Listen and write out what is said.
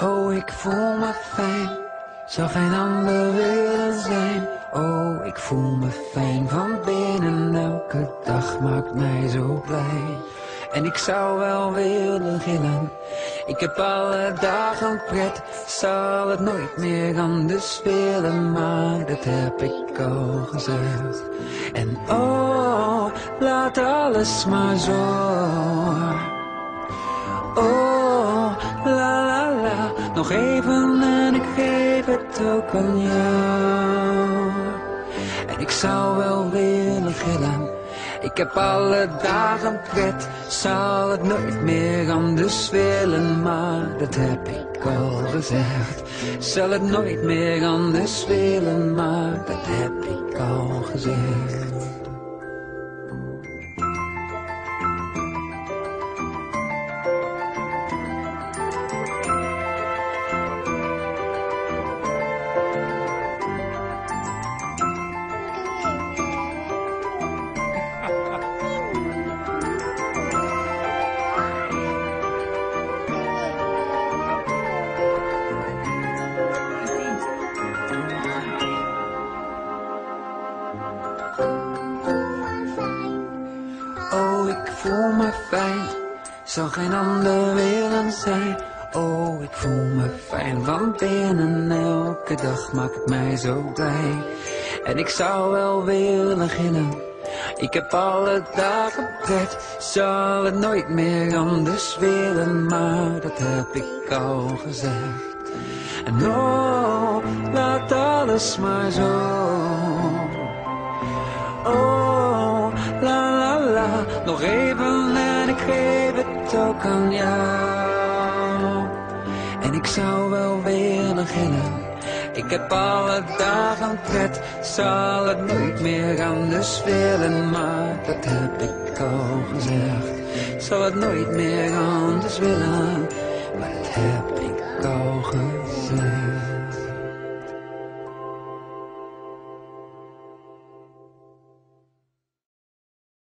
Oh, ik voel me fijn, zou geen ander willen zijn. Oh, ik voel me fijn van binnen, elke dag maakt mij zo blij. En ik zou wel willen gillen, ik heb alle dagen pret. Zal het nooit meer anders willen, maar dat heb ik al gezegd. En oh, laat alles maar zo. Nog even en ik geef het ook aan jou. En ik zou wel willen gillen, ik heb alle dagen pret. Zal het nooit meer anders willen, maar dat heb ik al gezegd. Zal het nooit meer anders willen, maar dat heb ik al gezegd. Oh, ik voel me fijn, zou geen ander willen zijn. Oh, ik voel me fijn van binnen, elke dag maakt het mij zo blij. En ik zou wel willen gillen, ik heb alle dagen pret. Zal het nooit meer anders willen, maar dat heb ik al gezegd. En oh, laat alles maar zo. Nog even en ik geef het ook aan jou. En ik zou wel willen gillen, ik heb alle dagen pret. Zal het nooit meer anders willen, maar dat heb ik al gezegd. Zal het nooit meer anders willen, maar dat heb ik al gezegd.